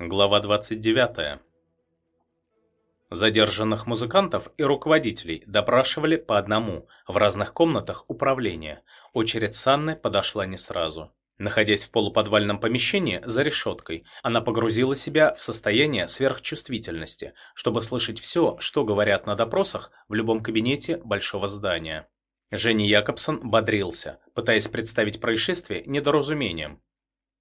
Глава 29. Задержанных музыкантов и руководителей допрашивали по одному в разных комнатах управления. Очередь Санны подошла не сразу. Находясь в полуподвальном помещении за решеткой, она погрузила себя в состояние сверхчувствительности, чтобы слышать все, что говорят на допросах в любом кабинете большого здания. Женя Якобсон бодрился, пытаясь представить происшествие недоразумением.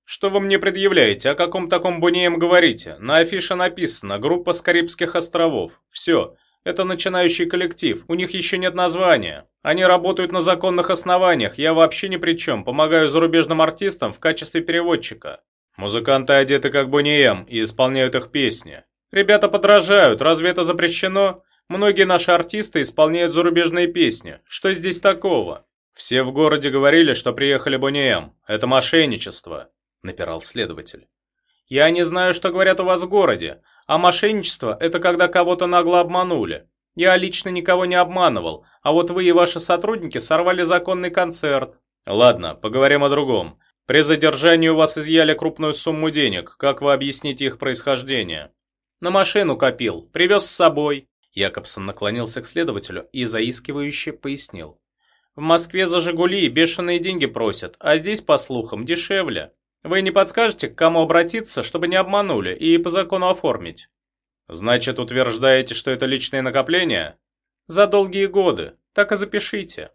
«Что вы мне предъявляете? О каком таком Бунием говорите? На афише написано «Группа с Карибских островов». Все. Это начинающий коллектив, у них еще нет названия. Они работают на законных основаниях, я вообще ни при чем, помогаю зарубежным артистам в качестве переводчика. Музыканты одеты как Бунием и исполняют их песни. Ребята подражают, разве это запрещено? Многие наши артисты исполняют зарубежные песни. Что здесь такого? Все в городе говорили, что приехали Бунием. Это мошенничество напирал следователь. «Я не знаю, что говорят у вас в городе, а мошенничество – это когда кого-то нагло обманули. Я лично никого не обманывал, а вот вы и ваши сотрудники сорвали законный концерт». «Ладно, поговорим о другом. При задержании у вас изъяли крупную сумму денег. Как вы объясните их происхождение?» «На машину копил, привез с собой». Якобсон наклонился к следователю и заискивающе пояснил. «В Москве за «Жигули» бешеные деньги просят, а здесь, по слухам, дешевле. Вы не подскажете, к кому обратиться, чтобы не обманули, и по закону оформить? Значит, утверждаете, что это личные накопления? За долгие годы. Так и запишите.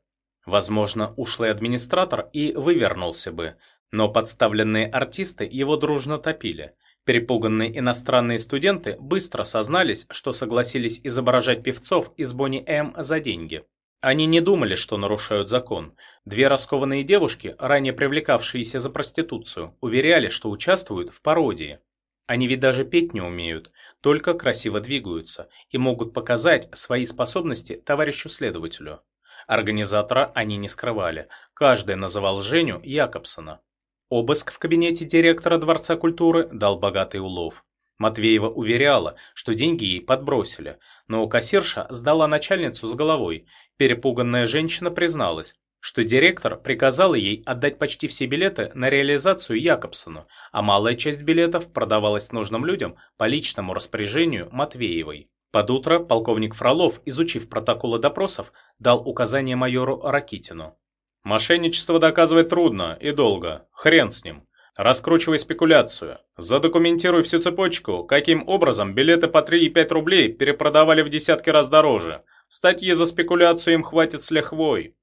Возможно, ушлый администратор и вывернулся бы, но подставленные артисты его дружно топили. Перепуганные иностранные студенты быстро сознались, что согласились изображать певцов из Бонни М за деньги. Они не думали, что нарушают закон. Две раскованные девушки, ранее привлекавшиеся за проституцию, уверяли, что участвуют в пародии. Они ведь даже петь не умеют, только красиво двигаются и могут показать свои способности товарищу следователю. Организатора они не скрывали, каждый называл Женю Якобсона. Обыск в кабинете директора Дворца культуры дал богатый улов. Матвеева уверяла, что деньги ей подбросили, но кассирша сдала начальницу с головой. Перепуганная женщина призналась, что директор приказал ей отдать почти все билеты на реализацию Якобсону, а малая часть билетов продавалась нужным людям по личному распоряжению Матвеевой. Под утро полковник Фролов, изучив протоколы допросов, дал указание майору Ракитину. «Мошенничество доказывать трудно и долго. Хрен с ним. Раскручивай спекуляцию. Задокументируй всю цепочку, каким образом билеты по 3 и 5 рублей перепродавали в десятки раз дороже. Статьи за спекуляцию им хватит с лихвой.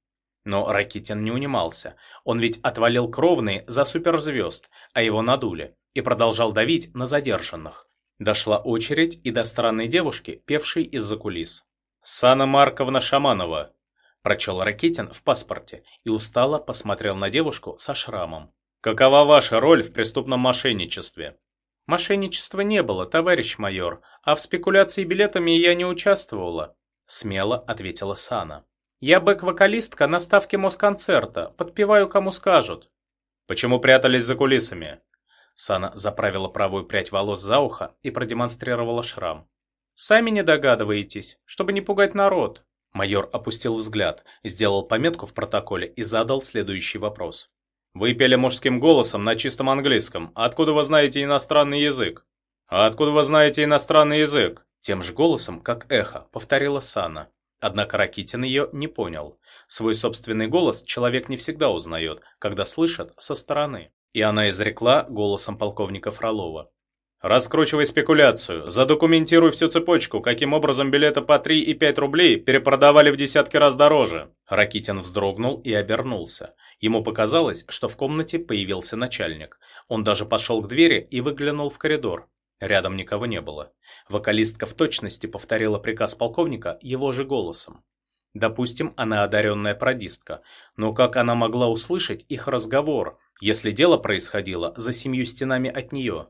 Но Ракитин не унимался. Он ведь отвалил кровные за суперзвезд, а его надули, и продолжал давить на задержанных. Дошла очередь и до странной девушки, певшей из-за кулис. «Сана Марковна Шаманова», – прочел Ракитин в паспорте и устало посмотрел на девушку со шрамом. Какова ваша роль в преступном мошенничестве? Мошенничества не было, товарищ майор, а в спекуляции билетами я не участвовала, смело ответила Сана. Я бэк-вокалистка на ставке Москонцерта, подпеваю кому скажут. Почему прятались за кулисами? Сана заправила правую прядь волос за ухо и продемонстрировала шрам. Сами не догадываетесь, чтобы не пугать народ. Майор опустил взгляд, сделал пометку в протоколе и задал следующий вопрос. Вы пели мужским голосом на чистом английском. Откуда вы знаете иностранный язык? Откуда вы знаете иностранный язык? Тем же голосом, как эхо, повторила Сана. Однако Ракитин ее не понял. Свой собственный голос человек не всегда узнает, когда слышит со стороны. И она изрекла голосом полковника Фролова. Раскручивай спекуляцию, задокументируй всю цепочку, каким образом билеты по 3 и 5 рублей перепродавали в десятки раз дороже. Ракитин вздрогнул и обернулся. Ему показалось, что в комнате появился начальник. Он даже пошел к двери и выглянул в коридор. Рядом никого не было. Вокалистка в точности повторила приказ полковника его же голосом. Допустим, она одаренная продистка, но как она могла услышать их разговор, если дело происходило за семью стенами от нее?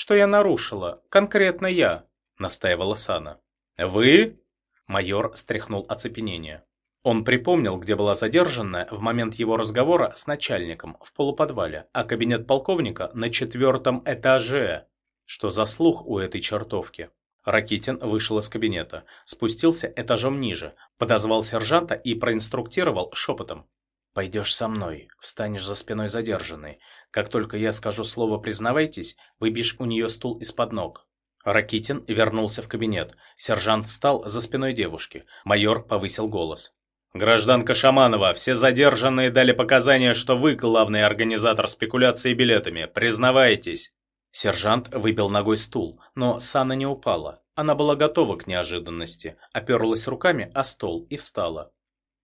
«Что я нарушила? Конкретно я», — настаивала Сана. «Вы?» — майор стряхнул оцепенение. Он припомнил, где была задержанная в момент его разговора с начальником в полуподвале, а кабинет полковника на четвертом этаже. Что за слух у этой чертовки? Ракитин вышел из кабинета, спустился этажом ниже, подозвал сержанта и проинструктировал шепотом. Пойдешь со мной, встанешь за спиной задержанной. Как только я скажу слово «признавайтесь», выбьешь у нее стул из-под ног. Ракитин вернулся в кабинет. Сержант встал за спиной девушки. Майор повысил голос. «Гражданка Шаманова, все задержанные дали показания, что вы главный организатор спекуляции билетами. Признавайтесь!» Сержант выбил ногой стул, но Сана не упала. Она была готова к неожиданности, оперлась руками о стол и встала.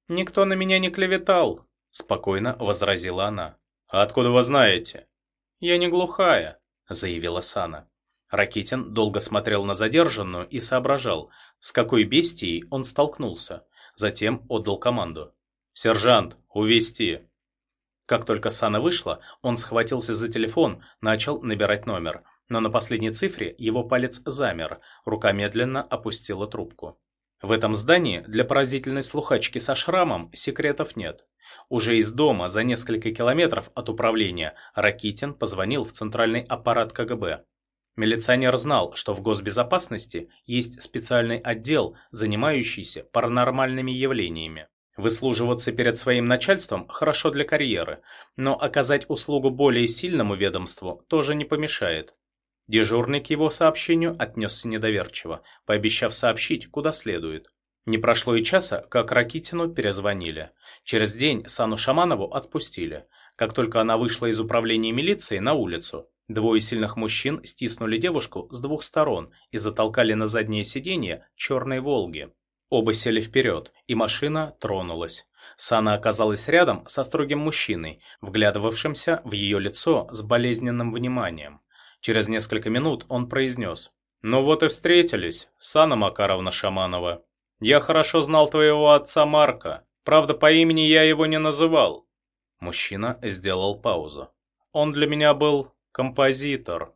«Никто на меня не клеветал», – спокойно возразила она. «А откуда вы знаете?» «Я не глухая», – заявила Сана. Ракитин долго смотрел на задержанную и соображал, с какой бестией он столкнулся. Затем отдал команду. «Сержант, увести!» Как только Сана вышла, он схватился за телефон, начал набирать номер. Но на последней цифре его палец замер, рука медленно опустила трубку. В этом здании для поразительной слухачки со шрамом секретов нет. Уже из дома за несколько километров от управления Ракитин позвонил в центральный аппарат КГБ. Милиционер знал, что в госбезопасности есть специальный отдел, занимающийся паранормальными явлениями. Выслуживаться перед своим начальством хорошо для карьеры, но оказать услугу более сильному ведомству тоже не помешает. Дежурный к его сообщению отнесся недоверчиво, пообещав сообщить, куда следует. Не прошло и часа, как Ракитину перезвонили. Через день Сану Шаманову отпустили. Как только она вышла из управления милиции на улицу, двое сильных мужчин стиснули девушку с двух сторон и затолкали на заднее сиденье черной «Волги». Оба сели вперед, и машина тронулась. Сана оказалась рядом со строгим мужчиной, вглядывавшимся в ее лицо с болезненным вниманием. Через несколько минут он произнес. «Ну вот и встретились, Сана Макаровна Шаманова. Я хорошо знал твоего отца Марка. Правда, по имени я его не называл». Мужчина сделал паузу. «Он для меня был композитор».